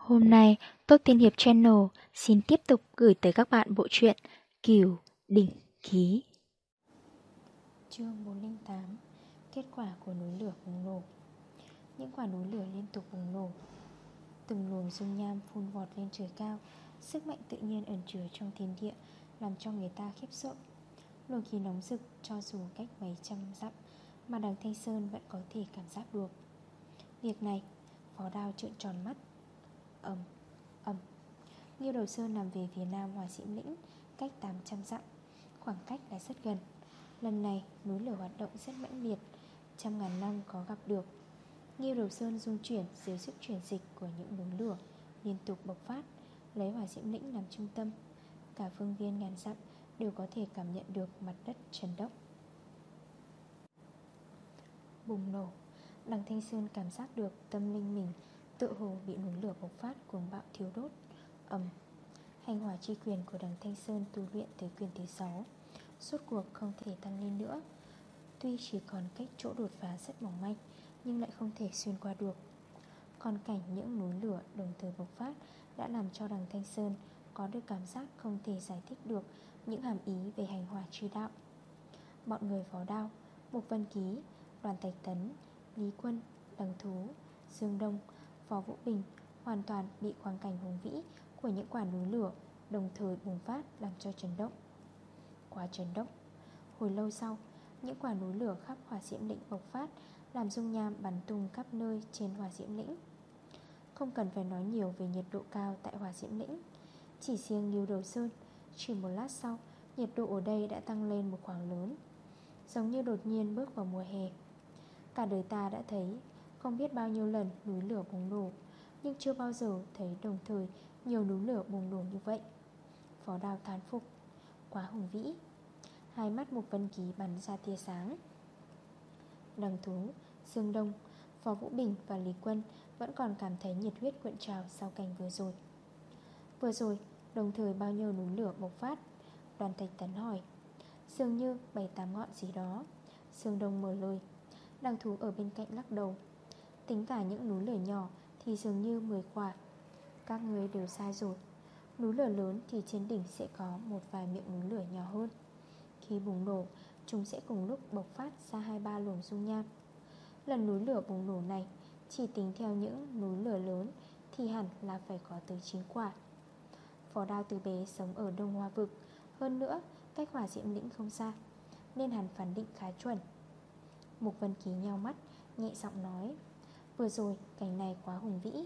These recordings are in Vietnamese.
Hôm nay, Tốt Tiên Hiệp Channel xin tiếp tục gửi tới các bạn bộ truyện Kiều Đỉnh Ký. Chương 408 Kết quả của núi lửa bùng nổ. Những quả núi lửa liên tục bùng nổ. Từng luồng dung nham phun vọt lên trời cao. Sức mạnh tự nhiên ẩn chứa trong thiên địa Làm cho người ta khiếp sợ. Luồng khí nóng rực cho dù cách mấy trăm dặm Mà đằng Thanh Sơn vẫn có thể cảm giác được. Việc này Phó đao trợn tròn mắt. Ầm, ầm Nghiêu đầu sơn nằm về phía nam hòa sĩ lĩnh Cách 800 dặm Khoảng cách là rất gần. Lần này núi lửa hoạt động rất mãnh liệt Trăm ngàn năm có gặp được. Nghiêu đầu sơn dung chuyển dưới sức chuyển dịch của những núi lửa Liên tục bộc phát Lấy hòa diễm lĩnh làm trung tâm Cả phương viên ngàn dặm đều có thể cảm nhận được mặt đất chấn động. Bùng nổ Đằng Thanh Sơn cảm giác được tâm linh mình Tự hồ bị núi lửa bộc phát cuồng bạo thiếu đốt. Ầm. Hành hỏa chi quyền của đằng Thanh Sơn tu luyện tới quyền thứ 6 Suốt cuộc không thể tăng lên nữa. Tuy chỉ còn cách chỗ đột phá rất mỏng manh Nhưng lại không thể xuyên qua được. Còn cảnh những núi lửa đồng thời bộc phát Đã làm cho đằng Thanh Sơn Có được cảm giác không thể giải thích được Những hàm ý về hành hỏa truy đạo. Bọn người phó đao Mục Vân Ký, Đoàn Tạch Tấn Lý Quân, Đằng Thú, Dương Đông Phó Vũ Bình hoàn toàn bị quang cảnh hùng vĩ của những quả núi lửa đồng thời bùng phát làm cho chấn động. Quá chấn động, hồi lâu sau, những quả núi lửa khắp hỏa diễm lĩnh bộc phát làm dung nham bắn tung khắp nơi trên hỏa diễm lĩnh. Không cần phải nói nhiều về nhiệt độ cao tại hỏa diễm lĩnh, chỉ riêng Nghiêu Đầu Sơn, chỉ một lát sau, nhiệt độ ở đây đã tăng lên một khoảng lớn, giống như đột nhiên bước vào mùa hè. Cả đời ta đã thấy không biết bao nhiêu lần núi lửa bùng nổ Nhưng chưa bao giờ thấy đồng thời nhiều núi lửa bùng nổ như vậy. Phó đào thán phục Quá hùng vĩ. Hai mắt một vân ký bắn ra tia sáng. Đằng thú, Dương Đông, Phó Vũ Bình và Lý Quân Vẫn còn cảm thấy nhiệt huyết cuộn trào sau cảnh vừa rồi. Vừa rồi, đồng thời bao nhiêu núi lửa bộc phát? Đoàn Thạch Tấn hỏi. Dường như bảy tám ngọn gì đó. Dương Đông mở lời. Đằng thú ở bên cạnh lắc đầu. Tính cả những núi lửa nhỏ Thì dường như 10 quả. Các người đều sai rồi. Núi lửa lớn thì trên đỉnh sẽ có Một vài miệng núi lửa nhỏ hơn. Khi bùng nổ, Chúng sẽ cùng lúc bộc phát ra hai ba luồng dung nham Lần núi lửa bùng nổ này, Chỉ tính theo những núi lửa lớn Thì hẳn là phải có tới 9 quả. Phó đao từ bé sống ở Đông Hoa Vực, Hơn nữa, cách hỏa diễm lĩnh không xa, Nên hẳn phán định khá chuẩn. Mục Vân Ký nhau mắt, Nhẹ giọng nói Vừa rồi, cảnh này quá hùng vĩ.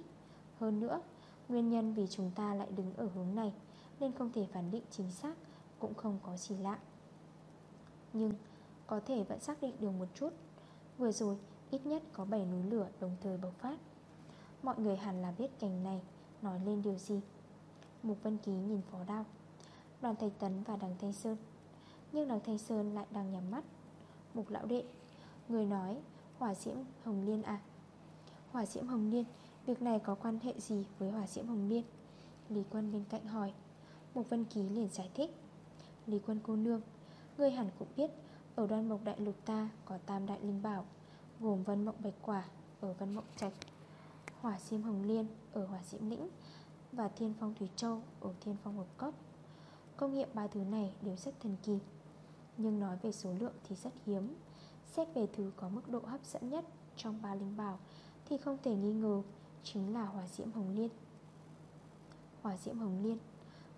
Hơn nữa, Nguyên nhân vì chúng ta lại đứng ở hướng này Nên không thể phán định chính xác, Cũng không có gì lạ. Nhưng có thể vẫn xác định được một chút. Vừa rồi, ít nhất có 7 núi lửa đồng thời bộc phát. Mọi người hẳn là biết cảnh này Nói lên điều gì. Mục Vân Ký nhìn phó đao, Đoàn Thầy Tấn và đằng Thanh Sơn. Nhưng đằng Thanh Sơn lại đang nhắm mắt. Mục Lão Đệ, Người nói, hỏa diễm Hồng Liên à? Hỏa diễm hồng liên Việc này có quan hệ gì với hỏa diễm hồng liên Lý quân bên cạnh hỏi. Mục Vân Ký liền giải thích. Lý quân cô nương, Ngươi hẳn cũng biết, Ở đoan mộc đại lục ta có tam đại linh bảo, Gồm vân mộng bạch quả Ở vân mộng trạch, Hỏa diễm hồng liên ở hỏa diễm lĩnh, Và thiên phong thủy châu ở thiên phong hợp cốc. Công nghiệm ba thứ này đều rất thần kỳ, Nhưng nói về số lượng thì rất hiếm. Xét về thứ có mức độ hấp dẫn nhất Trong ba linh bảo thì không thể nghi ngờ Chính là hỏa diễm hồng liên. Hỏa diễm hồng liên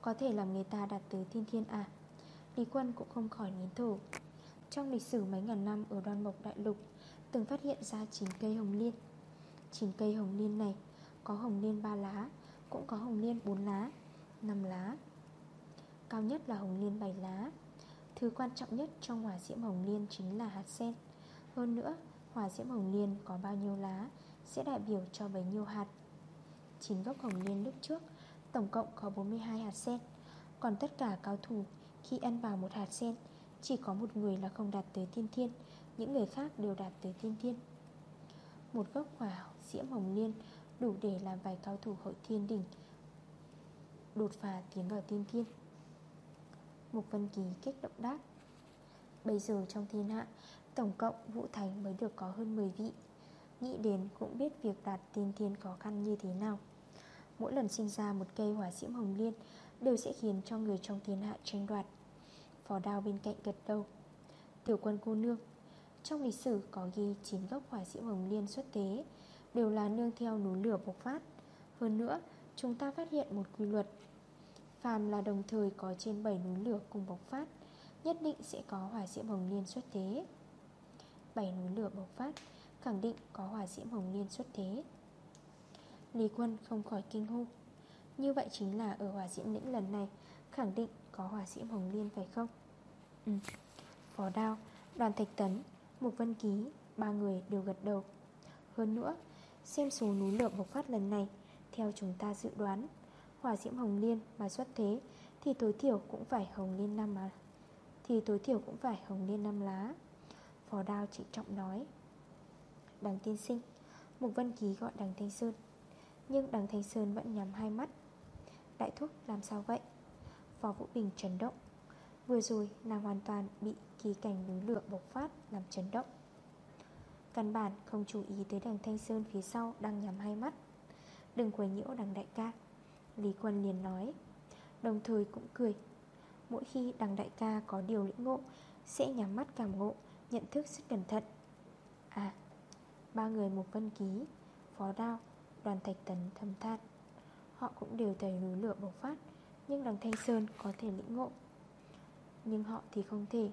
Có thể làm người ta đạt tới thiên thiên à? Lý quân cũng không khỏi nín thở. Trong lịch sử mấy ngàn năm ở đoan mộc đại lục Từng phát hiện ra 9 cây hồng liên. 9 cây hồng liên này Có hồng liên 3 lá Cũng có hồng liên 4 lá 5 lá. Cao nhất là hồng liên 7 lá. Thứ quan trọng nhất trong hỏa diễm hồng liên chính là hạt sen. Hơn nữa, hỏa diễm hồng liên có bao nhiêu lá sẽ đại biểu cho bấy nhiêu hạt. 9 gốc hồng liên lúc trước, Tổng cộng có 42 hạt sen. Còn tất cả cao thủ, Khi ăn vào một hạt sen, Chỉ có một người là không đạt tới tiên thiên, Những người khác đều đạt tới tiên thiên. Một gốc hỏa diễm hồng liên Đủ để làm vài cao thủ hội thiên đỉnh, Đột phá tiến vào tiên thiên. Mục Vân Kỳ kích động đáp, Bây giờ trong thiên hạ, Tổng cộng Vũ thánh mới được có hơn 10 vị. Nghĩ đến cũng biết việc đạt tiên thiên khó khăn như thế nào. Mỗi lần sinh ra một cây hỏa diễm hồng liên Đều sẽ khiến cho người trong thiên hạ tranh đoạt. Phó đao bên cạnh gật đầu. Tiểu quân cô nương, Trong lịch sử có ghi 9 gốc hỏa diễm hồng liên xuất thế, Đều là nương theo núi lửa bộc phát. Hơn nữa, chúng ta phát hiện một quy luật. Phàm là đồng thời có trên 7 núi lửa cùng bộc phát, Nhất định sẽ có hỏa diễm hồng liên xuất thế. 7 núi lửa bộc phát Khẳng định có hỏa diễm hồng liên xuất thế. Lý quân không khỏi kinh hô. Như vậy chính là ở hỏa diễm lĩnh lần này Khẳng định có hỏa diễm hồng liên phải không? Ừ. Phó đao, đoàn thạch tấn, mục vân ký Ba người đều gật đầu. Hơn nữa, xem số núi lửa bộc phát lần này Theo chúng ta dự đoán Hỏa diễm hồng liên mà xuất thế Thì tối thiểu cũng phải hồng liên năm mà Thì tối thiểu cũng phải hồng liên năm lá. Phó đao chỉ trọng nói. Đằng tiên sinh Mục Vân Ký gọi đằng Thanh Sơn. Nhưng đằng Thanh Sơn vẫn nhắm hai mắt. Đại thúc, làm sao vậy? Phó Vũ Bình chấn động. Vừa rồi, nàng hoàn toàn bị kỳ cảnh núi lửa bộc phát làm chấn động. Căn bản không chú ý tới đằng Thanh Sơn phía sau đang nhắm hai mắt. Đừng quấy nhiễu đằng đại ca. Lý Quân liền nói. Đồng thời cũng cười. Mỗi khi đằng đại ca có điều lĩnh ngộ, Sẽ nhắm mắt cảm ngộ, Nhận thức rất cẩn thận. À Ba người một vân ký, Phó đao, Đoàn thạch tấn thầm than Họ cũng đều thấy núi lửa bộc phát, Nhưng đằng Thanh Sơn có thể lĩnh ngộ. Nhưng họ thì không thể.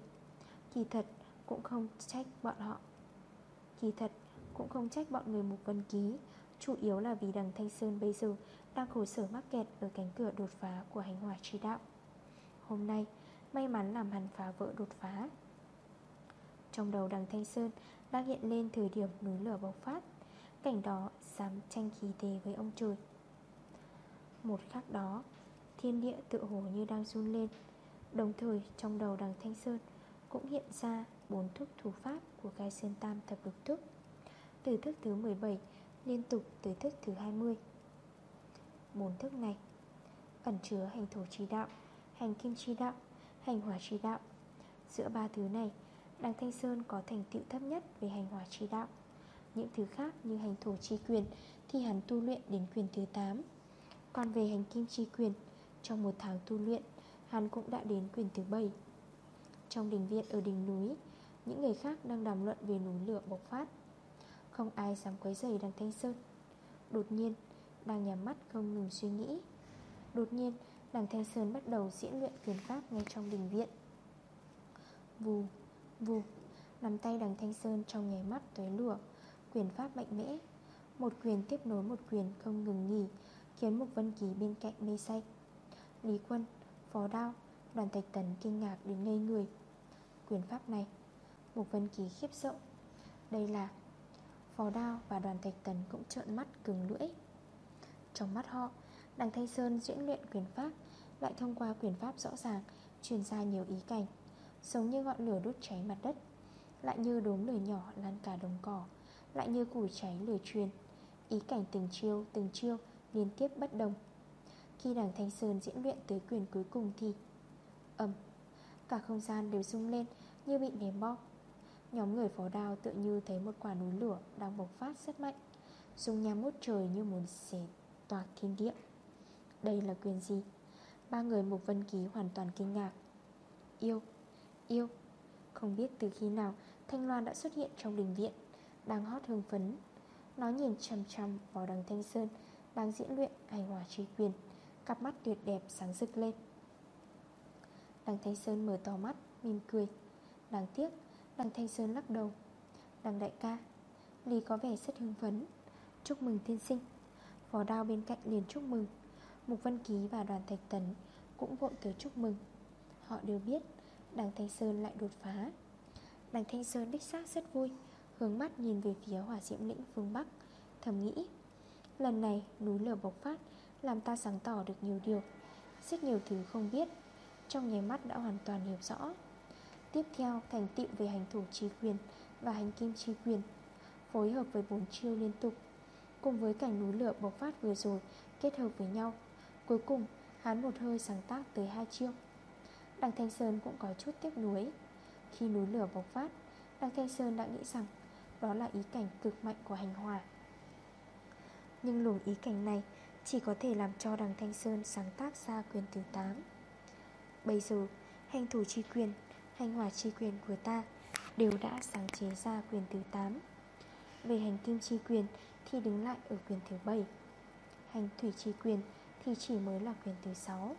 Kỳ thật cũng không trách bọn họ. Kỳ thật cũng không trách bọn người Mục Vân Ký, Chủ yếu là vì đằng Thanh Sơn bây giờ Đang khổ sở mắc kẹt ở cánh cửa đột phá của hành hòa trí đạo. Hôm nay, May mắn làm hắn phá vỡ đột phá. Trong đầu đằng Thanh Sơn đang hiện lên thời điểm núi lửa bộc phát, Cảnh đó dám tranh khí thế với ông trời. Một khắc đó, Thiên địa tự hồ như đang run lên. Đồng thời, trong đầu đằng Thanh Sơn Cũng hiện ra bốn thức thủ pháp của gai sơn tam thập lục thức. Từ thức thứ 17 Liên tục tới thức thứ 20 Bốn thức này Ẩn chứa hành thổ trí đạo, Hành kim trí đạo, Hành hỏa trí đạo. Giữa ba thứ này Đằng Thanh Sơn có thành tựu thấp nhất về hành hỏa trí đạo. Những thứ khác như hành thổ chi quyền Thì hắn tu luyện đến quyền thứ 8 Còn về hành kim chi quyền Trong một tháng tu luyện Hắn cũng đã đến quyền thứ 7 Trong đình viện ở đỉnh núi Những người khác đang đàm luận về núi lửa bộc phát. Không ai dám quấy rầy đằng Thanh Sơn. Đột nhiên Đang nhắm mắt không ngừng suy nghĩ. Đột nhiên Đằng Thanh Sơn bắt đầu diễn luyện quyền pháp ngay trong đình viện. Vù, vù Nắm tay đằng Thanh Sơn trong nháy mắt tới lửa Quyền pháp mạnh mẽ. Một quyền tiếp nối một quyền không ngừng nghỉ Khiến một vân kỳ bên cạnh mê say. Lý quân, phó đao Đoàn thạch tấn kinh ngạc đến ngây người. Quyền pháp này Một vân kỳ khiếp sợ. Đây là Phó đao và đoàn thạch tấn cũng trợn mắt cứng lưỡi. Trong mắt họ Đằng Thanh Sơn diễn luyện quyền pháp Lại thông qua quyền pháp rõ ràng Truyền ra nhiều ý cảnh. Giống như ngọn lửa đốt cháy mặt đất. Lại như đốm lửa nhỏ lan cả đồng cỏ. Lại như củi cháy lửa truyền. Ý cảnh từng chiêu từng chiêu, Liên tiếp bất đồng. Khi đảng Thanh Sơn diễn luyện tới quyền cuối cùng thì Âm Cả không gian đều rung lên như bị ném bom. Nhóm người phó đao tự như thấy một quả núi lửa Đang bộc phát rất mạnh, Dung nham mút trời như muốn xé toạc thiên địa. Đây là quyền gì? Ba người một vân ký hoàn toàn kinh ngạc. Yêu Yêu. Không biết từ khi nào Thanh Loan đã xuất hiện trong đình viện, Đang hót hương phấn. Nó nhìn chầm chầm vào đằng Thanh Sơn, Đang diễn luyện hành hòa trí quyền, Cặp mắt tuyệt đẹp sáng rực lên. Đằng Thanh Sơn mở to mắt, Mỉm cười. Đáng tiếc, Đằng Thanh Sơn lắc đầu. Đằng đại ca, Lý có vẻ rất hưng phấn. Chúc mừng tiên sinh. Vỏ đao bên cạnh liền chúc mừng. Mục Vân Ký và đoàn Thạch Tấn Cũng vội tới chúc mừng. Họ đều biết Đằng Thanh Sơn lại đột phá. Đằng Thanh Sơn đích xác rất vui, Hướng mắt nhìn về phía hỏa diễm lĩnh phương Bắc, Thầm nghĩ, Lần này núi lửa bộc phát Làm ta sáng tỏ được nhiều điều, Rất nhiều thứ không biết, Trong nháy mắt đã hoàn toàn hiểu rõ. Tiếp theo, thành tựu về hành thủ trí quyền Và hành kim trí quyền, Phối hợp với bốn chiêu liên tục, Cùng với cảnh núi lửa bộc phát vừa rồi Kết hợp với nhau, Cuối cùng hắn một hơi sáng tác tới hai chiêu. Đằng Thanh Sơn cũng có chút tiếc nuối. Khi núi lửa bộc phát Đằng Thanh Sơn đã nghĩ rằng Đó là ý cảnh cực mạnh của hành hòa. Nhưng luồng ý cảnh này Chỉ có thể làm cho đằng Thanh Sơn sáng tác ra quyền thứ 8 Bây giờ, hành thủ chi quyền, Hành hỏa chi quyền của ta Đều đã sáng chế ra quyền thứ 8 Về hành kim chi quyền Thì đứng lại ở quyền thứ 7 Hành thủy chi quyền Thì chỉ mới là quyền thứ 6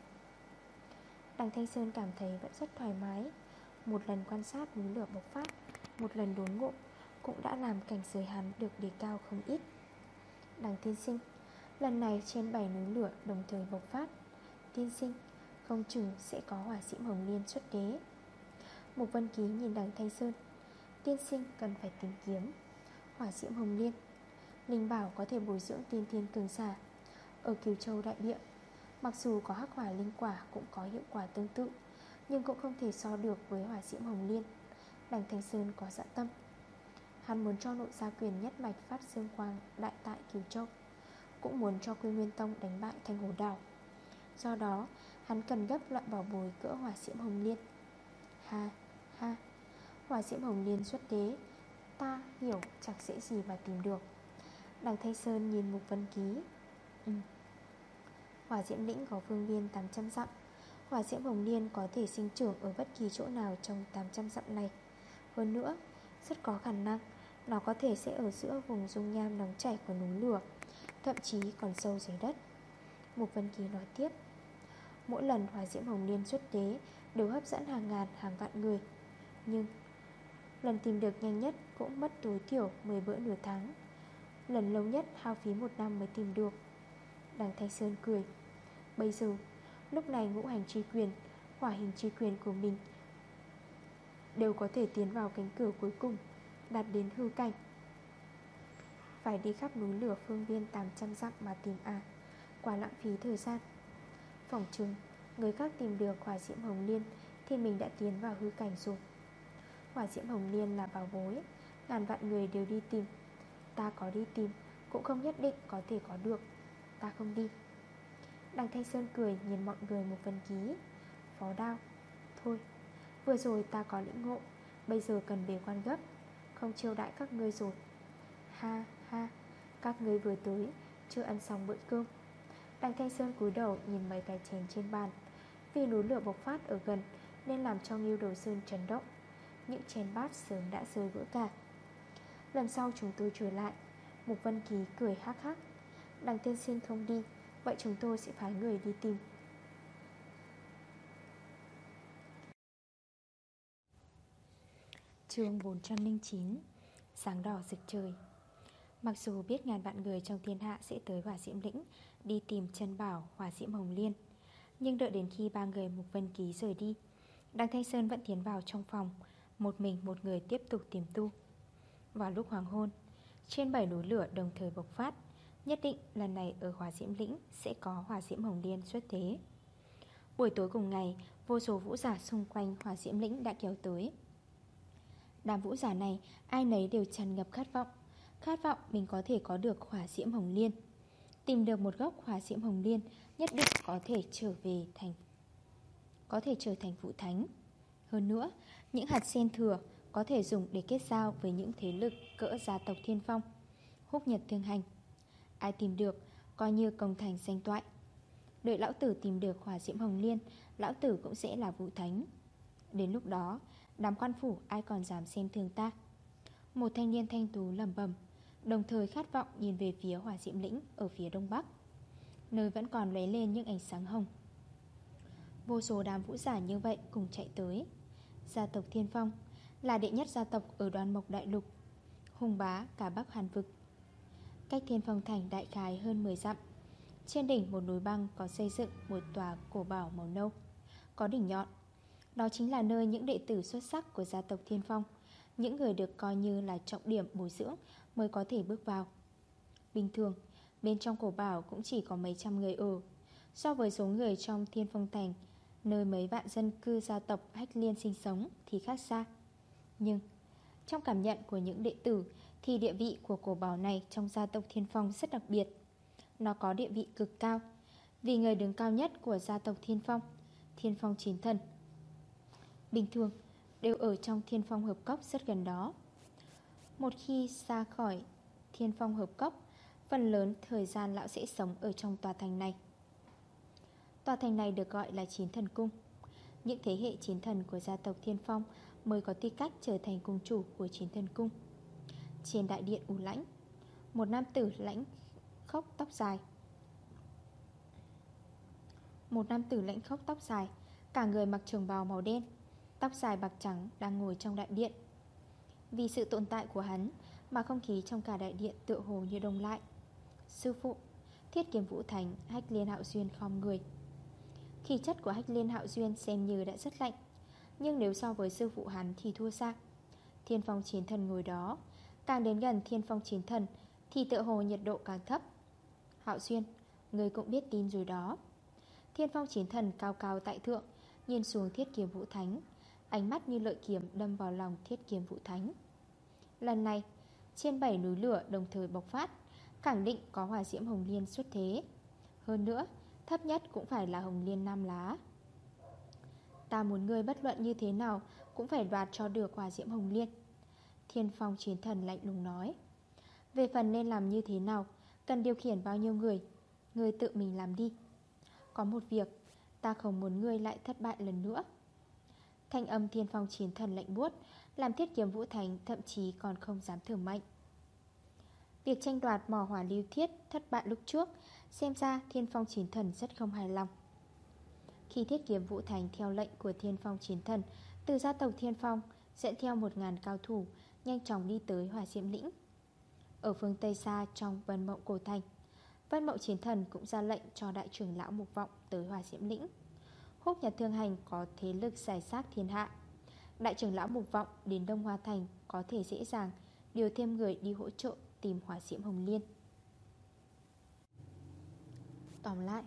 Đằng Thanh Sơn cảm thấy vẫn rất thoải mái. Một lần quan sát núi lửa bộc phát, Một lần đốn ngộ, Cũng đã làm cảnh giới hắn được đề cao không ít. Đằng tiên sinh, Lần này trên bảy núi lửa đồng thời bộc phát. Tiên sinh, Không chừng sẽ có hỏa diễm hồng liên xuất đế Mục Vân Ký nhìn đằng Thanh Sơn. Tiên sinh cần phải tìm kiếm Hỏa diễm hồng liên. Linh bảo có thể bồi dưỡng tiên thiên cường giả Ở Kiều Châu Đại Địa. Mặc dù có hắc hỏa linh quả cũng có hiệu quả tương tự, Nhưng cũng không thể so được với hỏa diễm hồng liên. Đành Thanh Sơn có dạ tâm. Hắn muốn cho nội gia quyền nhất mạch phát dương quang đại tại Kiều Châu, Cũng muốn cho Quy Nguyên Tông đánh bại Thanh Hồ Đảo. Do đó, hắn cần gấp loại bảo bối cỡ hỏa diễm hồng liên. Ha ha, Hỏa diễm hồng liên xuất đế Ta hiểu, chẳng dễ gì mà tìm được. Đằng Thanh Sơn nhìn Mục Vân Ký. Ừ. Hỏa diễm lĩnh có phương viên 800 dặm. Hỏa diễm hồng liên có thể sinh trưởng ở bất kỳ chỗ nào trong 800 dặm này. Hơn nữa, rất có khả năng Nó có thể sẽ ở giữa vùng dung nham nóng chảy của núi lửa Thậm chí còn sâu dưới đất. Mục Vân Kỳ nói tiếp Mỗi lần hỏa diễm hồng liên xuất tế Đều hấp dẫn hàng ngàn hàng vạn người. Nhưng Lần tìm được nhanh nhất cũng mất tối thiểu 10 bữa nửa tháng. Lần lâu nhất hao phí một năm mới tìm được. Đằng Thanh Sơn cười. Bây giờ, Lúc này ngũ hành chi quyền, Hỏa hình chi quyền của mình Đều có thể tiến vào cánh cửa cuối cùng, Đạt đến hư cảnh. Phải đi khắp núi lửa phương viên 800 dặm mà tìm à Quả lãng phí thời gian. Phòng trừng Người khác tìm được hỏa diễm hồng liên Thì mình đã tiến vào hư cảnh rồi. Hỏa diễm hồng liên là bảo bối, Ngàn vạn người đều đi tìm. Ta có đi tìm, Cũng không nhất định có thể có được. Ta không đi. Đằng Thanh Sơn cười, nhìn mọi người một phần ký. Phó đao, Thôi, Vừa rồi ta có lĩnh ngộ, Bây giờ cần bề quan gấp, Không chiêu đãi các ngươi rồi. Ha ha, Các ngươi vừa tới, Chưa ăn xong bữa cơm. Đằng Thanh Sơn cúi đầu, nhìn mấy cái chén trên bàn. Vì núi lửa bộc phát ở gần, Nên làm cho Nghiêu Đầu Sơn chấn động. Những chén bát sớm đã rơi vỡ cả. Lần sau chúng tôi trở lại. Mục Vân Ký cười hắc hắc. Đằng tiên sinh không đi, Vậy chúng tôi sẽ phái người đi tìm. Chương 409 Sáng đỏ rực trời. Mặc dù biết ngàn vạn người trong thiên hạ sẽ tới hỏa diễm lĩnh, Đi tìm chân bảo, hỏa diễm hồng liên. Nhưng đợi đến khi ba người Mục Vân Ký rời đi, Đăng Thanh Sơn vẫn tiến vào trong phòng, Một mình một người tiếp tục tìm tu. Vào lúc hoàng hôn, Trên bảy núi lửa đồng thời bộc phát. Nhất định lần này ở hòa diễm lĩnh Sẽ có hòa diễm hồng liên xuất thế. Buổi tối cùng ngày, Vô số vũ giả xung quanh hòa diễm lĩnh đã kéo tới. Đám vũ giả này, Ai nấy đều tràn ngập khát vọng. Khát vọng mình có thể có được hòa diễm hồng liên. Tìm được một gốc hòa diễm hồng liên, Nhất định có thể trở về thành, Có thể trở thành vũ thánh. Hơn nữa, Những hạt sen thừa Có thể dùng để kết giao với những thế lực Cỡ gia tộc thiên phong. Húc nhật thương hành Ai tìm được, Coi như công thành danh toại. Đợi lão tử tìm được hỏa diễm hồng liên, Lão tử cũng sẽ là vũ thánh. Đến lúc đó, Đám quan phủ ai còn dám xem thường ta? Một thanh niên thanh tú lầm bầm Đồng thời khát vọng nhìn về phía hỏa diễm lĩnh Ở phía đông bắc. Nơi vẫn còn lấy lên những ánh sáng hồng. Vô số đám vũ giả như vậy cùng chạy tới. Gia tộc Thiên Phong Là đệ nhất gia tộc ở đoàn mộc đại lục. Hùng bá cả Bắc Hàn Vực. Cách Thiên Phong Thành đại khái hơn 10 dặm. Trên đỉnh một núi băng có xây dựng một tòa cổ bảo màu nâu Có đỉnh nhọn. Đó chính là nơi những đệ tử xuất sắc của gia tộc Thiên Phong Những người được coi như là trọng điểm bồi dưỡng mới có thể bước vào. Bình thường, bên trong cổ bảo cũng chỉ có mấy trăm người ở. So với số người trong Thiên Phong Thành Nơi mấy vạn dân cư gia tộc Hách Liên sinh sống thì khác xa. Nhưng trong cảm nhận của những đệ tử thì địa vị của cổ bảo này trong gia tộc Thiên Phong rất đặc biệt. Nó có địa vị cực cao. Vì người đứng cao nhất của gia tộc Thiên Phong Thiên Phong Chín Thần, Bình thường, đều ở trong Thiên Phong Hợp Cốc rất gần đó. Một khi xa khỏi Thiên Phong Hợp Cốc, Phần lớn thời gian lão sẽ sống ở trong tòa thành này. Tòa thành này được gọi là chín Thần Cung. Những thế hệ chiến thần của gia tộc Thiên Phong Mới có tư cách trở thành cung chủ của Chiến Thần Cung. Trên đại điện U Lãnh. Một nam tử lãnh khóc tóc dài. Một nam tử lãnh khóc tóc dài, Cả người mặc trường bào màu đen, Tóc dài bạc trắng đang ngồi trong đại điện. Vì sự tồn tại của hắn Mà không khí trong cả đại điện tựa hồ như đông lại. Sư phụ, Thiết kiếm vũ thành Hách liên hạo duyên khom người. Khí chất của hách liên hạo duyên xem như đã rất lạnh, Nhưng nếu so với sư phụ hắn thì thua xa. Thiên phong chiến thần ngồi đó Càng đến gần thiên phong chiến thần Thì tựa hồ nhiệt độ càng thấp. Hạo Xuyên, Người cũng biết tin rồi đó. Thiên phong chiến thần cao cao tại thượng Nhìn xuống thiết kiếm vũ thánh Ánh mắt như lợi kiếm đâm vào lòng thiết kiếm vũ thánh. Lần này Trên bảy núi lửa đồng thời bộc phát Khẳng định có hỏa diễm hồng liên xuất thế. Hơn nữa Thấp nhất cũng phải là hồng liên nam lá. Ta muốn ngươi bất luận như thế nào Cũng phải đoạt cho được hỏa diễm hồng liên. Thiên phong chiến thần lạnh lùng nói. Về phần nên làm như thế nào, Cần điều khiển bao nhiêu người Ngươi tự mình làm đi. Có một việc, Ta không muốn ngươi lại thất bại lần nữa. Thanh âm thiên phong chiến thần lạnh buốt, Làm thiết kiếm vũ thành Thậm chí còn không dám thử mạnh. Việc tranh đoạt mỏ hỏa lưu thiết thất bại lúc trước, Xem ra thiên phong chiến thần rất không hài lòng. Khi thiết kiếm vũ thành theo lệnh của thiên phong chiến thần, Từ gia tộc thiên phong, Dẫn theo một ngàn cao thủ Nhanh chóng đi tới hòa diễm lĩnh. Ở phương Tây xa trong vân mộng cổ thành, Vân mộng chiến thần cũng ra lệnh cho đại trưởng lão mục vọng tới hòa diễm lĩnh. Húc nhà Thương Hành có thế lực giải sát thiên hạ. Đại trưởng lão mục vọng đến Đông Hoa Thành có thể dễ dàng điều thêm người đi hỗ trợ tìm hòa diễm hồng liên. Tóm lại,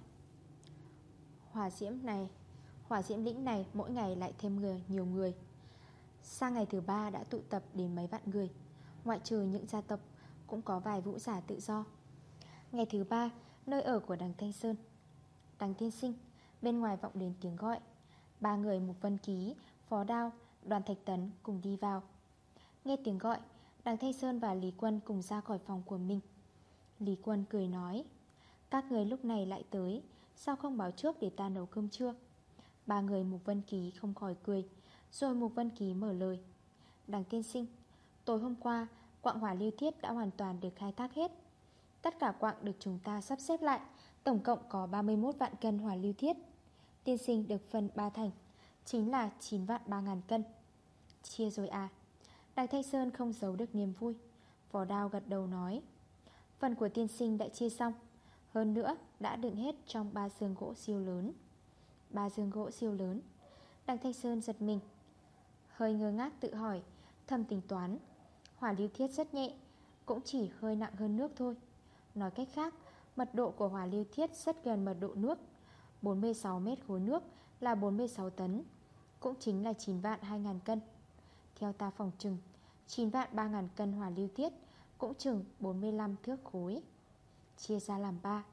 hòa diễm này Hỏa diễm lĩnh này mỗi ngày lại thêm người, nhiều người. Sang ngày thứ ba đã tụ tập đến mấy vạn người. Ngoại trừ những gia tộc Cũng có vài vũ giả tự do. Ngày thứ ba Nơi ở của đằng Thanh Sơn. Đằng Thiên Sinh Bên ngoài vọng đến tiếng gọi. Ba người Mục Vân Ký, Phó Đao, Đoàn Thạch Tấn cùng đi vào. Nghe tiếng gọi Đằng Thanh Sơn và Lý Quân cùng ra khỏi phòng của mình. Lý Quân cười nói Các người lúc này lại tới Sao không báo trước để ta nấu cơm trưa? Ba người Mục Vân Ký không khỏi cười. Rồi Mục Vân Ký mở lời. Đằng tiên sinh, Tối hôm qua, quạng hỏa lưu thiết đã hoàn toàn được khai thác hết. Tất cả quạng được chúng ta sắp xếp lại, Tổng cộng có 31 vạn cân hỏa lưu thiết. Tiên sinh được phân 3 thành, Chính là 9 vạn 3 ngàn cân. Chia rồi à? Đài Thanh Sơn không giấu được niềm vui. Phó đao gật đầu nói, Phần của tiên sinh đã chia xong, Hơn nữa đã đựng hết trong ba giường gỗ siêu lớn. Ba giường gỗ siêu lớn. Đằng Thanh Sơn giật mình Hơi ngơ ngác tự hỏi, Thầm tính toán. Hỏa lưu thiết rất nhẹ, Cũng chỉ hơi nặng hơn nước thôi. Nói cách khác, Mật độ của hỏa lưu thiết rất gần mật độ nước. 46 mét khối nước là 46 tấn, Cũng chính là 9 vạn 2.000 cân. Theo ta phòng trừng 9 vạn 3.000 cân hỏa lưu thiết Cũng chừng 45 thước khối. Chia ra làm 3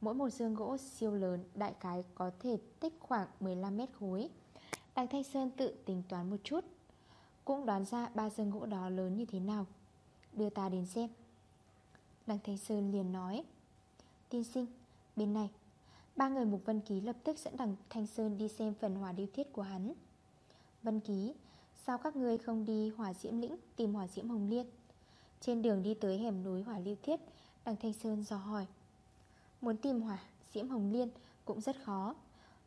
Mỗi một dương gỗ siêu lớn Đại cái có thể tích khoảng 15 mét khối. Đằng Thanh Sơn tự tính toán một chút Cũng đoán ra ba dương gỗ đó lớn như thế nào. Đưa ta đến xem. Đằng Thanh Sơn liền nói Tiên sinh, bên này. Ba người Mục Vân Ký lập tức dẫn đằng Thanh Sơn đi xem phần hỏa điêu thiết của hắn. Vân Ký Sao các ngươi không đi hỏa diễm lĩnh Tìm hỏa diễm hồng liên? Trên đường đi tới hẻm núi hỏa lưu thiết Đằng Thanh Sơn dò hỏi Muốn tìm hỏa diễm hồng liên Cũng rất khó.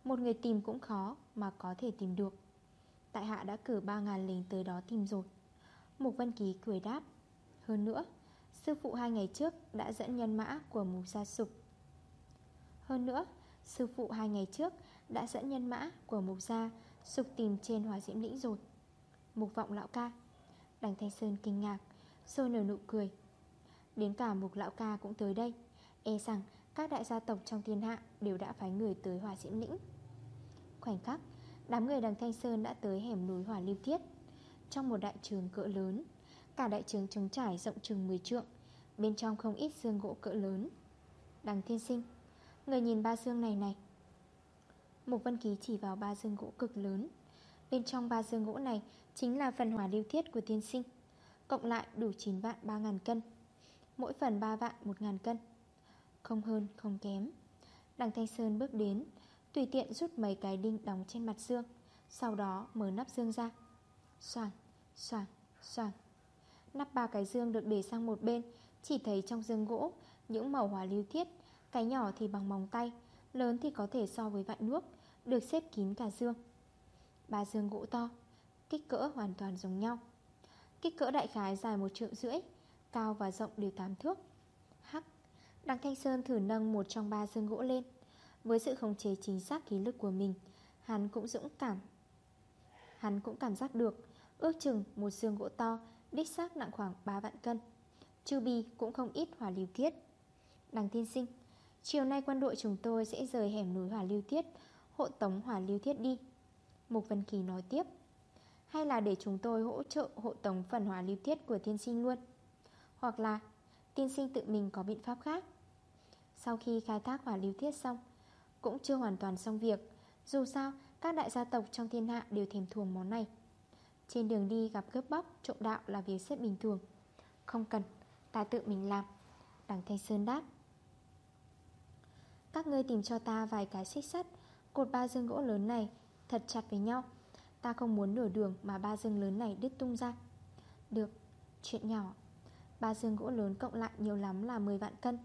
Một người tìm cũng khó mà có thể tìm được. Tại hạ đã cử 3.000 lính tới đó tìm rồi. Mục Vân Ký cười đáp, Hơn nữa, Sư phụ hai ngày trước đã dẫn nhân mã của mục gia sục. Hơn nữa, Sư phụ hai ngày trước đã dẫn nhân mã của mục gia Sục tìm trên hỏa diễm lĩnh rồi. Mục vọng lão ca Đành Thanh Sơn kinh ngạc Rồi nở nụ cười. Đến cả mục lão ca cũng tới đây E rằng các đại gia tộc trong thiên hạ Đều đã phái người tới hòa diễm lĩnh. Khoảnh khắc, Đám người đằng Thanh Sơn đã tới hẻm núi hòa lưu thiết. Trong một đại trường cỡ lớn, Cả đại trường trống trải rộng chừng 10 trượng, Bên trong không ít xương gỗ cỡ lớn. Đằng thiên sinh, Người nhìn ba xương này này. Mục Vân Ký chỉ vào ba xương gỗ cực lớn. Bên trong ba xương gỗ này Chính là phần hỏa lưu thiết của tiên sinh, Cộng lại đủ 9 vạn 3 ngàn cân. Mỗi phần 3 vạn 1 ngàn cân. Không hơn không kém. Đằng Thanh Sơn bước đến Tùy tiện rút mấy cái đinh đóng trên mặt dương Sau đó mở nắp dương ra. Xoàng, xoàng, xoàng. Nắp ba cái dương được để sang một bên Chỉ thấy trong dương gỗ Những màu hòa lưu thiết Cái nhỏ thì bằng móng tay Lớn thì có thể so với vạn nước Được xếp kín cả dương Ba dương gỗ to Kích cỡ hoàn toàn giống nhau. Kích cỡ đại khái dài một trượng rưỡi Cao và rộng đều 8 thước. Đặng Thanh Sơn thử nâng một trong ba dương gỗ lên. Với sự khống chế chính xác khí lực của mình, Hắn cũng dũng cảm. Hắn cũng cảm giác được, Ước chừng một dương gỗ to, Đích xác nặng khoảng 3 vạn cân. Chư bi cũng không ít hỏa lưu thiết Đằng tiên sinh, Chiều nay quân đội chúng tôi sẽ rời hẻm núi hỏa lưu thiết Hộ tống hỏa lưu thiết đi. Mục Vân Kỳ nói tiếp, Hay là để chúng tôi hỗ trợ hộ tống phần hỏa lưu thiết của tiên sinh luôn. Hoặc là, tiên sinh tự mình có biện pháp khác. Sau khi khai thác và lưu thiết xong. Cũng chưa hoàn toàn xong việc Dù sao các đại gia tộc trong thiên hạ đều thèm thuồng món này. Trên đường đi gặp cướp bóc, trộm đạo là việc rất bình thường. Không cần, ta tự mình làm. Đằng Thanh Sơn đáp. Các ngươi tìm cho ta vài cái xích sắt Cột ba dương gỗ lớn này Thật chặt với nhau. Ta không muốn nửa đường mà ba dương lớn này đứt tung ra. Được, chuyện nhỏ. Ba dương gỗ lớn cộng lại nhiều lắm là 10 vạn cân.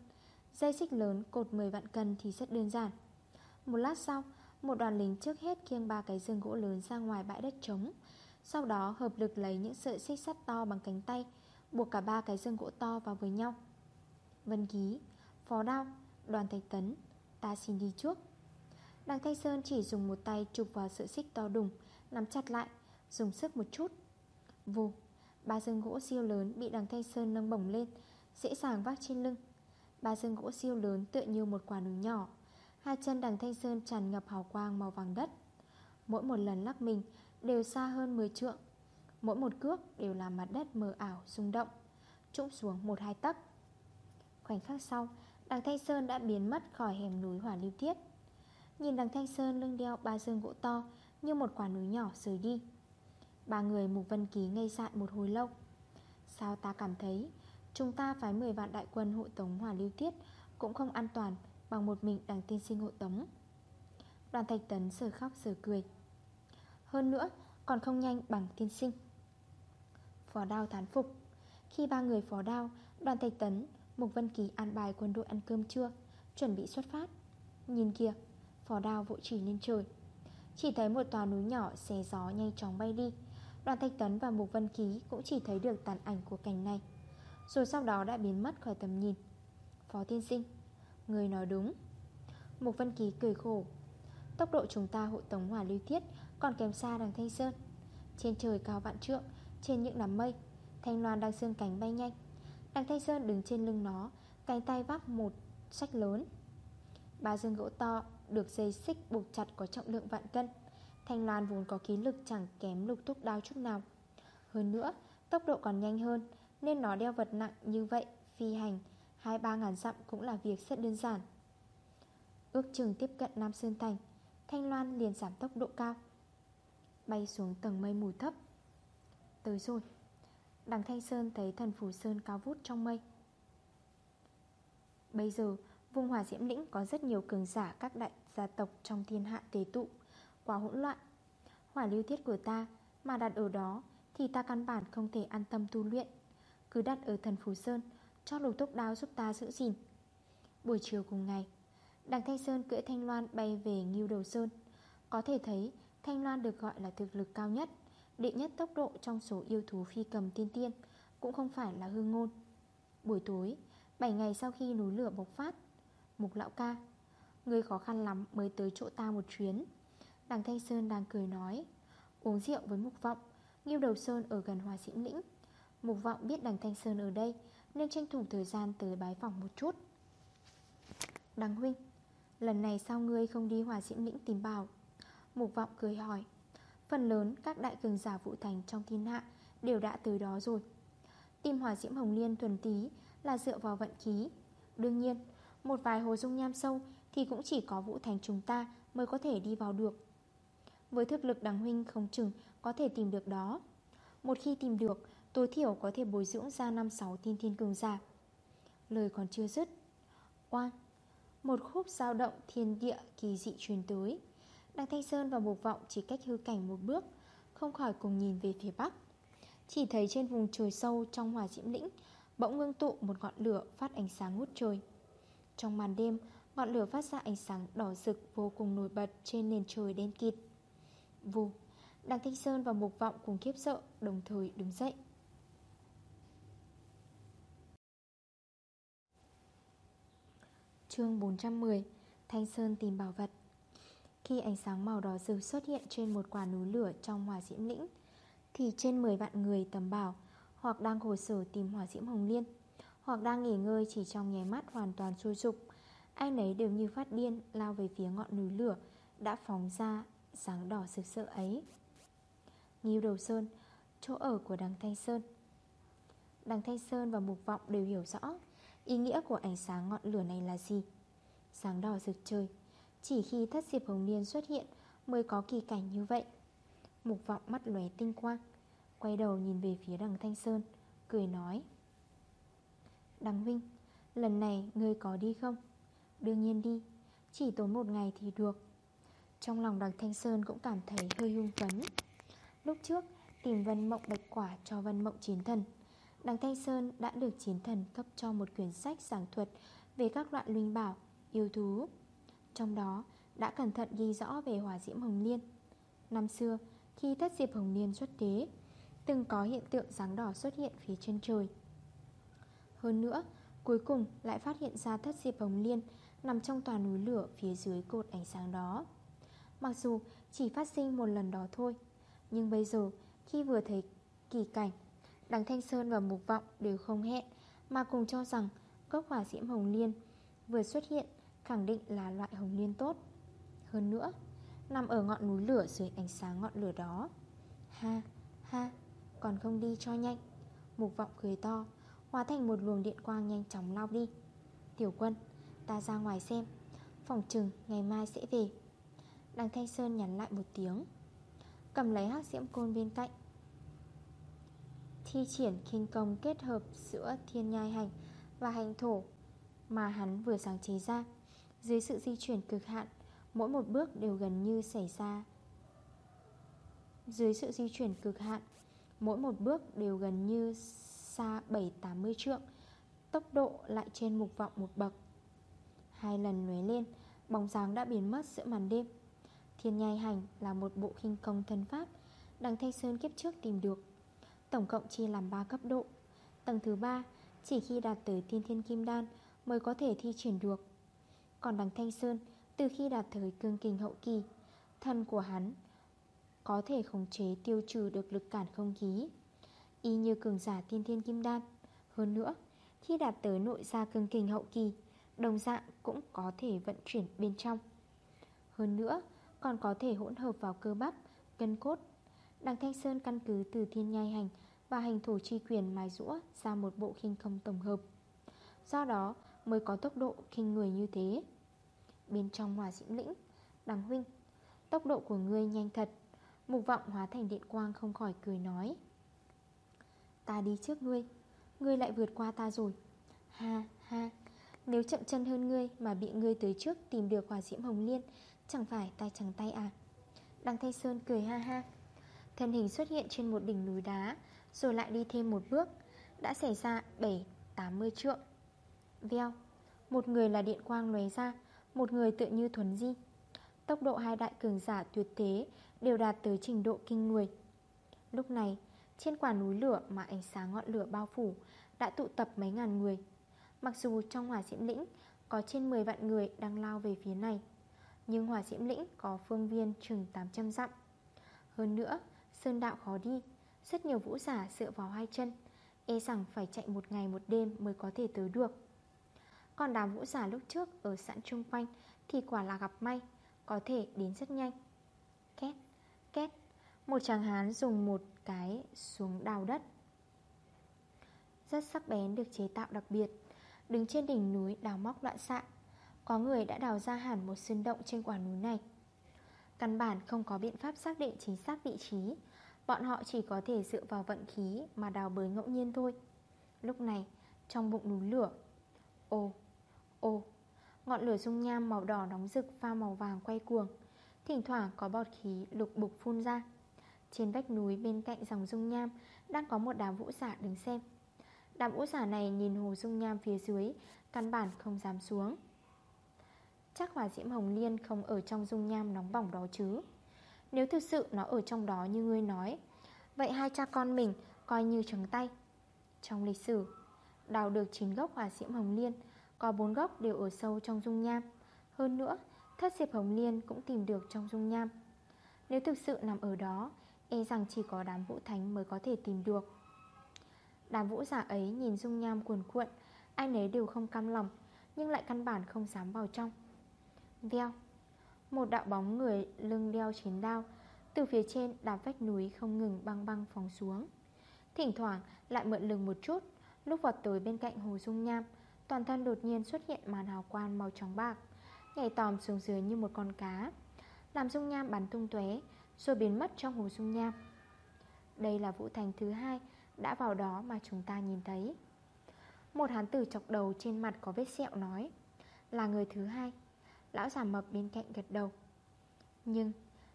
Dây xích lớn cột 10 vạn cân thì rất đơn giản. Một lát sau Một đoàn lính trước hết khiêng ba cái dương gỗ lớn ra ngoài bãi đất trống. Sau đó hợp lực lấy những sợi xích sắt to bằng cánh tay Buộc cả ba cái dương gỗ to vào với nhau. Vân Ký, Phó Đao, Đoàn Thạch Tấn Ta xin đi trước. Đằng Thanh Sơn chỉ dùng một tay chụp vào sợi xích to đùng Nắm chặt lại Dùng sức một chút. Vù Ba dương gỗ siêu lớn bị đằng Thanh Sơn nâng bổng lên Dễ dàng vác trên lưng. Ba dương gỗ siêu lớn tựa như một quả núi nhỏ. Hai chân đằng Thanh Sơn tràn ngập hào quang màu vàng đất. Mỗi một lần lắc mình Đều xa hơn 10 trượng. Mỗi một cước đều làm mặt đất mờ ảo, rung động, Trũng xuống một hai tấc. Khoảnh khắc sau, Đằng Thanh Sơn đã biến mất khỏi hẻm núi hỏa lưu thiết. Nhìn đằng Thanh Sơn lưng đeo ba dương gỗ to Như một quả núi nhỏ rời đi. Ba người Mục Vân Ký ngây dại một hồi lâu. Sao ta cảm thấy Chúng ta phái 10 vạn đại quân hộ tống hòa lưu tiết, Cũng không an toàn, Bằng một mình đằng tiên sinh hộ tống. Đoàn Thạch Tấn sờ khóc sờ cười. Hơn nữa, còn không nhanh bằng tiên sinh. Phó đao thán phục. Khi ba người phó đao, Đoàn Thạch Tấn, Mục Vân Kỳ an bài quân đội ăn cơm trưa, Chuẩn bị xuất phát. Nhìn kìa, Phó đao vội chỉ lên trời. Chỉ thấy một tòa núi nhỏ xé gió nhanh chóng bay đi. Đoàn Thạch Tấn và Mục Vân Ký Cũng chỉ thấy được tàn ảnh của cảnh này. Rồi sau đó đã biến mất khỏi tầm nhìn. Phó tiên sinh Người nói đúng. Mục Vân Ký cười khổ. Tốc độ chúng ta hộ tống hỏa lưu thiết Còn kém xa đằng Thanh Sơn. Trên trời cao vạn trượng Trên những đám mây Thanh loan đang xương cánh bay nhanh. Đằng Thanh Sơn đứng trên lưng nó Cánh tay vác một sách lớn. Ba dương gỗ to được dây xích buộc chặt có trọng lượng vạn cân. Thanh loan vốn có khí lực chẳng kém lục thúc đao chút nào. Hơn nữa, tốc độ còn nhanh hơn nên nó đeo vật nặng như vậy, Phi hành. 2-3 ngàn dặm cũng là việc rất đơn giản. Ước chừng tiếp cận Nam Sơn Thành, Thanh Loan liền giảm tốc độ cao. Bay xuống tầng mây mù thấp. Tới rồi. Đằng Thanh Sơn thấy thần Phủ Sơn cao vút trong mây. Bây giờ, Vùng hỏa diễm lĩnh có rất nhiều cường giả các đại gia tộc trong thiên hạ tế tụ. Quá hỗn loạn. Hỏa lưu thiết của ta mà đặt ở đó Thì ta căn bản không thể an tâm tu luyện. Cứ đặt ở thần Phú Sơn, Cho lục tốc đao giúp ta giữ gìn. Buổi chiều cùng ngày, Đằng Thanh Sơn cưỡi Thanh Loan bay về Nghiêu Đầu Sơn. Có thể thấy, Thanh Loan được gọi là thực lực cao nhất, Đệ nhất tốc độ trong số yêu thú phi cầm tiên tiên, Cũng không phải là hương ngôn. Buổi tối 7 ngày sau khi núi lửa bộc phát, Mục lão ca, Người khó khăn lắm mới tới chỗ ta một chuyến. Đằng Thanh Sơn đang cười nói, Uống rượu với Mục Vọng Nghiêu Đầu Sơn ở gần Hòa sĩ Lĩnh Mục Vọng biết đằng Thanh Sơn ở đây, Nên tranh thủ thời gian tới bái phòng một chút. Đằng Huynh, Lần này sao ngươi không đi Hòa Diễm Lĩnh tìm bảo? Mục Vọng cười hỏi. Phần lớn các đại cường giả vụ thành trong thiên hạ Đều đã tới đó rồi. Tìm Hòa Diễm Hồng Liên thuần tí Là dựa vào vận khí. Đương nhiên, một vài hồ dung nham sâu Thì cũng chỉ có vũ thành chúng ta Mới có thể đi vào được. Với thực lực đằng huynh không chừng Có thể tìm được đó. Một khi tìm được Tối thiểu có thể bồi dưỡng ra 5-6 tiên thiên cường giả. Lời còn chưa dứt quang Một khúc dao động thiên địa kỳ dị truyền tới. Đăng Thanh Sơn và Mục Vọng chỉ cách hư cảnh một bước, Không khỏi cùng nhìn về phía bắc. Chỉ thấy trên vùng trời sâu trong hỏa diễm lĩnh, Bỗng ngưng tụ một ngọn lửa phát ánh sáng ngút trời. Trong màn đêm, Ngọn lửa phát ra ánh sáng đỏ rực vô cùng nổi bật trên nền trời đen kịt. Vù Đăng Thanh Sơn và Mục Vọng cùng khiếp sợ Đồng thời đứng dậy. Chương 410 Thanh Sơn tìm bảo vật. Khi ánh sáng màu đỏ rực xuất hiện trên một quả núi lửa trong hỏa diễm lĩnh, Thì trên 10 vạn người tầm bảo Hoặc đang hồ sở tìm hỏa diễm hồng liên, Hoặc đang nghỉ ngơi chỉ trong nháy mắt hoàn toàn sôi sục Ai nấy đều như phát điên lao về phía ngọn núi lửa Đã phóng ra sáng đỏ rực rỡ ấy. Nghiêu Đầu Sơn, Chỗ ở của đằng Thanh Sơn. Đằng Thanh Sơn và Mục Vọng đều hiểu rõ Ý nghĩa của ánh sáng ngọn lửa này là gì? Sáng đỏ rực trời, Chỉ khi thất diệp hồng niên xuất hiện Mới có kỳ cảnh như vậy. Mục vọng mắt lóe tinh quang, Quay đầu nhìn về phía đằng Thanh Sơn, Cười nói, Đằng Vinh Lần này ngươi có đi không? Đương nhiên đi, Chỉ tốn một ngày thì được. Trong lòng đằng Thanh Sơn cũng cảm thấy hơi hưng phấn. Lúc trước, tìm Vân Mộng Bạch Quả cho Vân Mộng Chiến Thần Đằng Thanh Sơn đã được chiến thần cấp cho một quyển sách giảng thuật về các loại linh bảo, yêu thú. Trong đó đã cẩn thận ghi rõ về hỏa diễm hồng liên. Năm xưa, khi thất diệp hồng liên xuất thế, từng có hiện tượng sáng đỏ xuất hiện phía trên trời. Hơn nữa, cuối cùng lại phát hiện ra thất diệp hồng liên nằm trong tòa núi lửa phía dưới cột ánh sáng đó. Mặc dù chỉ phát sinh một lần đó thôi, nhưng bây giờ khi vừa thấy kỳ cảnh Đằng Thanh Sơn và Mục Vọng đều không hẹn, Mà cùng cho rằng cốc hỏa diễm hồng liên Vừa xuất hiện khẳng định là loại hồng liên tốt. Hơn nữa, Nằm ở ngọn núi lửa dưới ánh sáng ngọn lửa đó. Ha ha, Còn không đi cho nhanh. Mục Vọng cười to, Hóa thành một luồng điện quang nhanh chóng lao đi. Tiểu quân, Ta ra ngoài xem, Phòng trừng ngày mai sẽ về. Đằng Thanh Sơn nhắn lại một tiếng. Cầm lấy hắc diễm côn bên cạnh thi triển khinh công kết hợp giữa thiên nhai hành và hành thổ mà hắn vừa sáng chế ra. Dưới sự di chuyển cực hạn, mỗi một bước đều gần như xảy ra. Dưới sự di chuyển cực hạn, mỗi một bước đều gần như xa 7-80 trượng, tốc độ lại trên mục vọng một bậc. Hai lần nhuế lên, bóng dáng đã biến mất giữa màn đêm. Thiên nhai hành là một bộ khinh công thân pháp, đằng Thanh Sơn kiếp trước tìm được. Tổng cộng chia làm 3 cấp độ. Tầng thứ 3 Chỉ khi đạt tới tiên thiên kim đan Mới có thể thi triển được. Còn đằng Thanh Sơn, Từ khi đạt tới cương kinh hậu kỳ, Thân của hắn Có thể khống chế tiêu trừ được lực cản không khí. Y như cường giả tiên thiên kim đan. Hơn nữa, Khi đạt tới nội gia cương kinh hậu kỳ, Đồng dạng cũng có thể vận chuyển bên trong. Hơn nữa, Còn có thể hỗn hợp vào cơ bắp Cân cốt. Đằng Thanh Sơn căn cứ từ thiên nhai hành và hành thủ chi quyền mài rũa ra một bộ khinh công tổng hợp. Do đó mới có tốc độ khinh người như thế. Bên trong hòa diễm lĩnh, Đằng huynh, Tốc độ của ngươi nhanh thật. Mục vọng hóa thành điện quang không khỏi cười nói. Ta đi trước ngươi Ngươi lại vượt qua ta rồi. Ha ha, Nếu chậm chân hơn ngươi mà bị ngươi tới trước Tìm được hòa diễm hồng liên, Chẳng phải tay chẳng tay à? Đằng Thay Sơn cười ha ha. Thân hình xuất hiện trên một đỉnh núi đá rồi lại đi thêm một bước. Đã xảy ra 7-80 trượng. Veo, Một người là điện quang lóe ra, Một người tựa như thuần di. Tốc độ hai đại cường giả tuyệt thế Đều đạt tới trình độ kinh người. Lúc này, Trên quả núi lửa mà ánh sáng ngọn lửa bao phủ Đã tụ tập mấy ngàn người. Mặc dù trong hỏa diễm lĩnh Có trên 10 vạn người đang lao về phía này, Nhưng hỏa diễm lĩnh có phương viên chừng 800 dặm. Hơn nữa, Sơn đạo khó đi rất nhiều vũ giả dựa vào hai chân E rằng phải chạy một ngày một đêm mới có thể tới được. Còn đám vũ giả lúc trước ở sẵn chung quanh Thì quả là gặp may Có thể đến rất nhanh. Két, két Một chàng hán dùng một cái xuống đào đất. Rất sắc bén được chế tạo đặc biệt Đứng trên đỉnh núi đào móc loạn xạ. Có người đã đào ra hẳn một sơn động trên quả núi này. Căn bản không có biện pháp xác định chính xác vị trí Bọn họ chỉ có thể dựa vào vận khí mà đào bới ngẫu nhiên thôi. Lúc này, trong bụng núi lửa ô, ô, Ngọn lửa dung nham màu đỏ nóng rực pha màu vàng quay cuồng. Thỉnh thoảng có bọt khí lục bục phun ra. Trên vách núi bên cạnh dòng dung nham Đang có một đám vũ giả đứng xem. Đám vũ giả này nhìn hồ dung nham phía dưới Căn bản không dám xuống. Chắc hỏa diễm hồng liên không ở trong dung nham nóng bỏng đó chứ. Nếu thực sự nó ở trong đó như ngươi nói, Vậy hai cha con mình coi như trắng tay. Trong lịch sử, Đào được 9 gốc hỏa diễm hồng liên, Có 4 gốc đều ở sâu trong dung nham. Hơn nữa, Thất diệp hồng liên cũng tìm được trong dung nham. Nếu thực sự nằm ở đó E rằng chỉ có đám vũ thánh mới có thể tìm được. Đám vũ giả ấy nhìn dung nham cuồn cuộn Anh ấy đều không cam lòng, Nhưng lại căn bản không dám vào trong. Veo một đạo bóng người lưng đeo chiến đao, Từ phía trên đạp vách núi không ngừng băng băng phóng xuống. Thỉnh thoảng lại mượn lưng một chút, Lúc vọt tới bên cạnh hồ dung nham, Toàn thân đột nhiên xuất hiện màn hào quang màu trắng bạc, Nhảy tòm xuống dưới như một con cá. Làm dung nham bắn tung tuế Rồi biến mất trong hồ dung nham. Đây là vũ thành thứ hai Đã vào đó mà chúng ta nhìn thấy. Một hán tử chọc đầu trên mặt có vết sẹo nói, Là người thứ hai. Lão già mập bên cạnh gật đầu. Nhưng,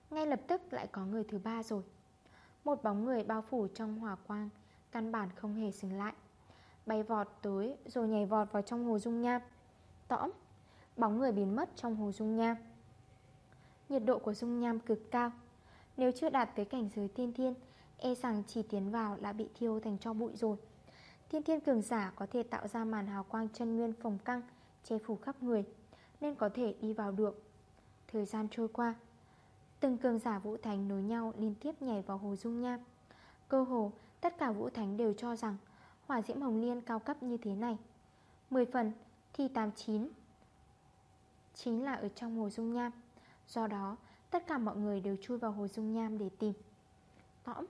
ngay lập tức lại có người thứ ba rồi. Một bóng người bao phủ trong hỏa quang, Căn bản không hề dừng lại. Bay vọt tới rồi nhảy vọt vào trong hồ dung nham Tõm, Bóng người biến mất trong hồ dung nham Nhiệt độ của dung nham cực cao. Nếu chưa đạt tới cảnh giới tiên thiên E rằng chỉ tiến vào đã bị thiêu thành cho bụi rồi. Tiên thiên cường giả có thể tạo ra màn hào quang chân nguyên phồng căng, Che phủ khắp người. Nên có thể đi vào được. Thời gian trôi qua Từng cường giả vũ thánh nối nhau liên tiếp nhảy vào hồ dung nham Cơ hồ tất cả vũ thánh đều cho rằng Hỏa diễm hồng liên cao cấp như thế này. 10 phần thì 89 Chính là ở trong hồ dung nham Do đó tất cả mọi người đều chui vào hồ dung nham để tìm. Tõm,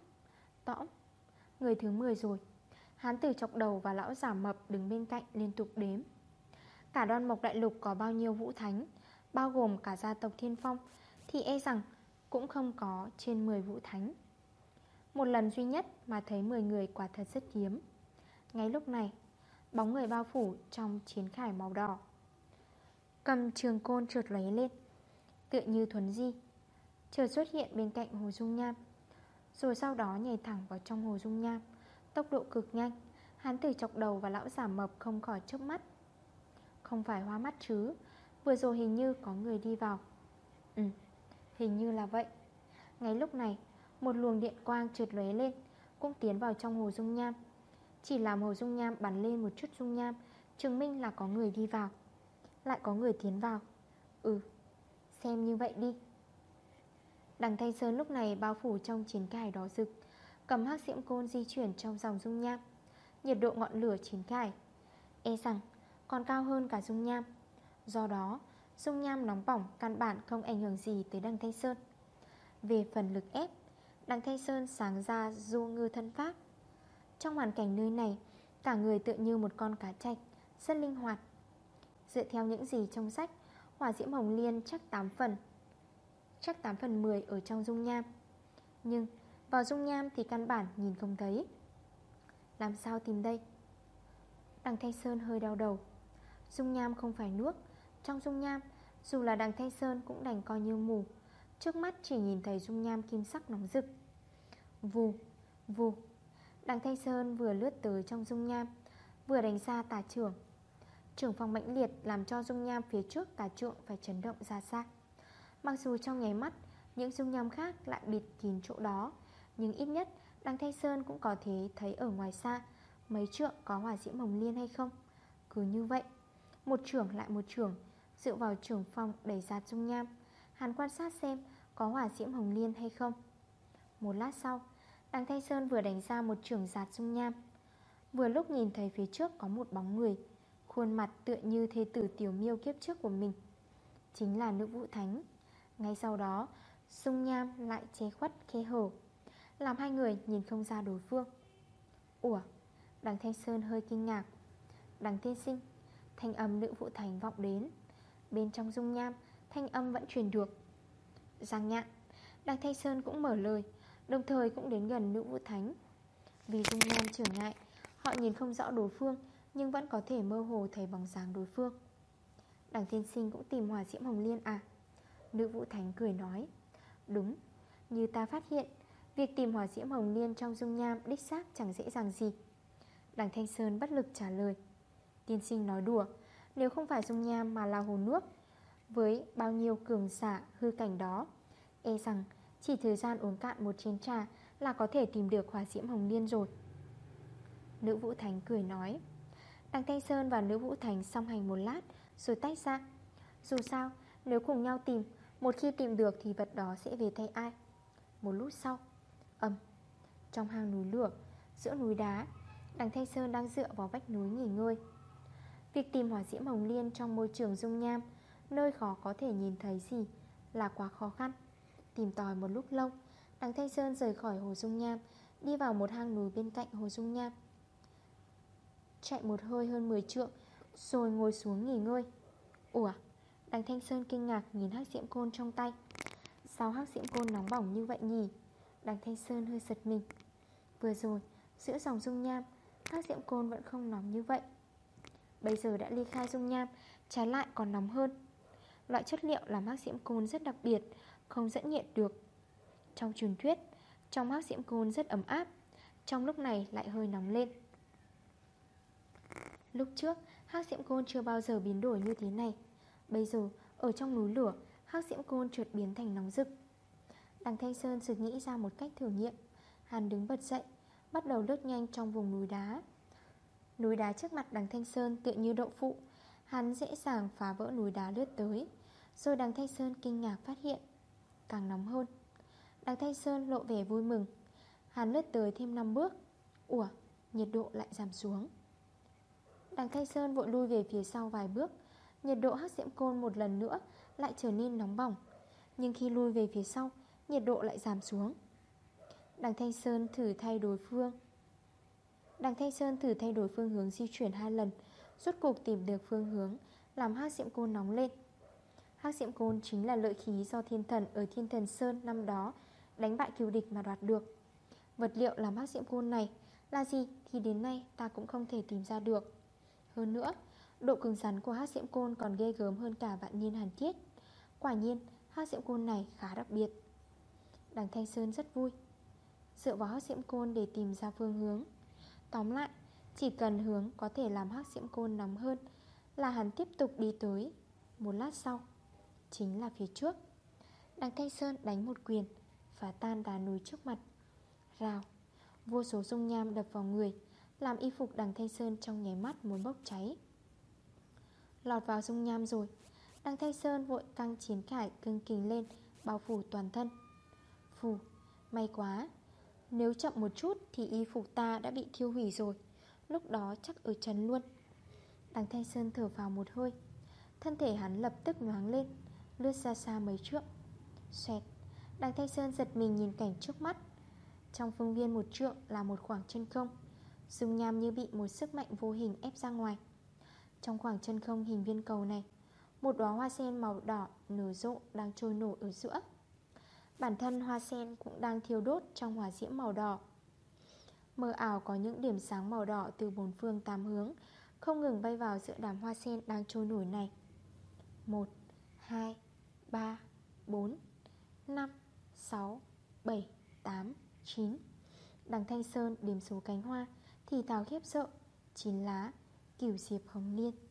tõm Người thứ 10 rồi. Hán tử chọc đầu và lão giả mập đứng bên cạnh liên tục đếm. Cả đoan mộc đại lục có bao nhiêu vũ thánh, Bao gồm cả gia tộc thiên phong, Thì e rằng cũng không có trên 10 vũ thánh. Một lần duy nhất mà thấy 10 người quả thật rất hiếm. Ngay lúc này, Bóng người bao phủ trong chiến khải màu đỏ. Cầm trường côn trượt lấy lên, Tựa như thuần di. Chờ xuất hiện bên cạnh hồ dung nham. Rồi sau đó nhảy thẳng vào trong hồ dung nham. Tốc độ cực nhanh, Hán tử chọc đầu và lão giả mập không khỏi chớp mắt. Không phải hoa mắt chứ. Vừa rồi hình như có người đi vào. Ừ Hình như là vậy. Ngay lúc này, Một luồng điện quang trượt lóe lên, Cũng tiến vào trong hồ dung nham. Chỉ làm hồ dung nham bắn lên một chút dung nham, Chứng minh là có người đi vào. Lại có người tiến vào. Ừ Xem như vậy đi. Đằng Thanh Sơn lúc này bao phủ trong chiến cải đó rực, Cầm hắc diễm côn di chuyển trong dòng dung nham. Nhiệt độ ngọn lửa chiến cải. E rằng còn cao hơn cả dung nham. Do đó Dung nham nóng bỏng căn bản không ảnh hưởng gì tới đằng Thanh Sơn. Về phần lực ép, Đằng Thanh Sơn sáng ra du ngư thân pháp. Trong hoàn cảnh nơi này, Cả người tựa như một con cá chạch, Rất linh hoạt. Dựa theo những gì trong sách, Hỏa diễm hồng liên chắc 8 phần, Chắc 8 phần 10 ở trong dung nham. Nhưng vào dung nham thì căn bản nhìn không thấy. Làm sao tìm đây? Đằng Thanh Sơn hơi đau đầu. Dung nham không phải nước Trong dung nham Dù là đằng Thanh Sơn cũng đành coi như mù. Trước mắt chỉ nhìn thấy dung nham kim sắc nóng rực. Vù, vù. Đằng Thanh Sơn vừa lướt tới trong dung nham Vừa đánh ra tà trưởng. Trưởng phòng mãnh liệt làm cho dung nham phía trước tà trượng phải chấn động ra xa Mặc dù trong nháy mắt Những dung nham khác lại bịt kín chỗ đó Nhưng ít nhất Đằng Thanh Sơn cũng có thể thấy ở ngoài xa Mấy trượng có hỏa diễm hồng liên hay không. Cứ như vậy một trưởng lại một trưởng, Dựa vào trưởng phòng đẩy ra dung nham. Hắn quan sát xem có hỏa diễm hồng liên hay không. Một lát sau, đằng Thanh Sơn vừa đánh ra một trưởng giạt dung nham. Vừa lúc nhìn thấy phía trước có một bóng người, Khuôn mặt tựa như thê tử tiểu miêu kiếp trước của mình. Chính là nữ vũ thánh. Ngay sau đó Dung nham lại che khuất, khe hở, Làm hai người nhìn không ra đối phương. Ủa, Đằng Thanh Sơn hơi kinh ngạc. Đằng Thiên sinh Thanh âm nữ vũ thánh vọng đến. Bên trong dung nham Thanh âm vẫn truyền được. Giang nhạn Đằng Thanh Sơn cũng mở lời Đồng thời cũng đến gần nữ vũ thánh. Vì dung nham trở ngại Họ nhìn không rõ đối phương Nhưng vẫn có thể mơ hồ thấy bóng dáng đối phương. Đằng thiên sinh cũng tìm hỏa diễm hồng liên à? Nữ vũ thánh cười nói Đúng, như ta phát hiện Việc tìm hỏa diễm hồng liên trong dung nham Đích xác chẳng dễ dàng gì. Đằng Thanh Sơn bất lực trả lời Tiên sinh nói đùa, Nếu không phải dung nham mà là hồ nước Với bao nhiêu cường xả hư cảnh đó E rằng chỉ thời gian uống cạn một chén trà Là có thể tìm được hỏa diễm hồng liên rồi. Nữ Vũ Thánh cười nói, Đằng Thanh Sơn và Nữ Vũ Thành song hành một lát Rồi tách ra. Dù sao, nếu cùng nhau tìm, Một khi tìm được thì vật đó sẽ về tay ai? Một lúc sau Âm Trong hang núi lửa, Giữa núi đá, Đằng Thanh Sơn đang dựa vào vách núi nghỉ ngơi. Việc tìm hỏa diễm hồng liên trong môi trường dung nham, Nơi khó có thể nhìn thấy gì Là quá khó khăn. Tìm tòi một lúc lâu, Đằng Thanh Sơn rời khỏi hồ dung nham, Đi vào một hang núi bên cạnh hồ dung nham. Chạy một hơi hơn 10 trượng, Rồi ngồi xuống nghỉ ngơi. Ủa, Đằng Thanh Sơn kinh ngạc nhìn hắc diễm côn trong tay. Sao hắc diễm côn nóng bỏng như vậy nhỉ? Đằng Thanh Sơn hơi giật mình. Vừa rồi, Giữa dòng dung nham, Hắc diễm côn vẫn không nóng như vậy. Bây giờ đã ly khai dung nham, Trái lại còn nóng hơn. Loại chất liệu làm hắc diễm côn rất đặc biệt, Không dẫn nhiệt được. Trong truyền thuyết, Trong hắc diễm côn rất ấm áp, Trong lúc này lại hơi nóng lên. Lúc trước hắc diễm côn chưa bao giờ biến đổi như thế này. Bây giờ, ở trong núi lửa hắc diễm côn trượt biến thành nóng rực. Đằng Thanh Sơn sực nghĩ ra một cách thử nghiệm. Hắn đứng bật dậy, Bắt đầu lướt nhanh trong vùng núi đá. Núi đá trước mặt đằng Thanh Sơn tựa như đậu phụ. Hắn dễ dàng phá vỡ núi đá lướt tới Rồi đằng Thanh Sơn kinh ngạc phát hiện Càng nóng hơn. Đằng Thanh Sơn lộ vẻ vui mừng. Hắn lướt tới thêm 5 bước. Ủa, nhiệt độ lại giảm xuống. Đằng Thanh Sơn vội lui về phía sau vài bước. Nhiệt độ hắc diễm côn một lần nữa Lại trở nên nóng bỏng. Nhưng khi lui về phía sau Nhiệt độ lại giảm xuống. Đằng Thanh Sơn thử thay đổi phương. Đằng Thanh Sơn thử thay đổi phương hướng di chuyển hai lần, Rốt cuộc tìm được phương hướng, Làm hắc diệm côn nóng lên. Hắc diệm côn chính là lợi khí do thiên thần Ở thiên thần Sơn năm đó Đánh bại kiều địch mà đoạt được. Vật liệu làm hắc diệm côn này Là gì thì đến nay ta cũng không thể tìm ra được. Hơn nữa, Độ cứng rắn của hắc diệm côn còn ghê gớm hơn cả vạn niên hàn thiết. Quả nhiên, hắc diệm côn này khá đặc biệt. Đằng Thanh Sơn rất vui. Dựa vào hắc diệm côn để tìm ra phương hướng Tóm lại Chỉ cần hướng có thể làm hắc diễm côn nóng hơn Là hắn tiếp tục đi tới. Một lát sau Chính là phía trước. Đằng Thanh Sơn đánh một quyền Phá tan đá núi trước mặt. Rào Vô số dung nham đập vào người Làm y phục đằng Thanh Sơn trong nháy mắt muốn bốc cháy. Lọt vào dung nham rồi Đằng Thanh Sơn vội căng chiến cải cưng kình lên Bao phủ toàn thân. Phù, may quá nếu chậm một chút thì y phục ta đã bị thiêu hủy rồi. Lúc đó chắc ở trần luôn. Đằng Thanh Sơn thở vào một hơi. Thân thể hắn lập tức nhoáng lên, Lướt ra xa mấy trượng. Xoẹt, Đằng Thanh Sơn giật mình nhìn cảnh trước mắt. Trong phương viên một trượng là một khoảng chân không, Dung nham như bị một sức mạnh vô hình ép ra ngoài. Trong khoảng chân không hình viên cầu này, Một đóa hoa sen màu đỏ nở rộ đang trôi nổi ở giữa. Bản thân hoa sen cũng đang thiêu đốt trong hòa diễm màu đỏ. Mờ ảo có những điểm sáng màu đỏ từ bốn phương tám hướng Không ngừng bay vào giữa đám hoa sen đang trôi nổi này. 1, 2, 3, 4, 5, 6, 7, 8, 9 Đằng Thanh Sơn đếm số cánh hoa Thì Tào khiếp sợ 9 lá, cửu diệp hồng liên.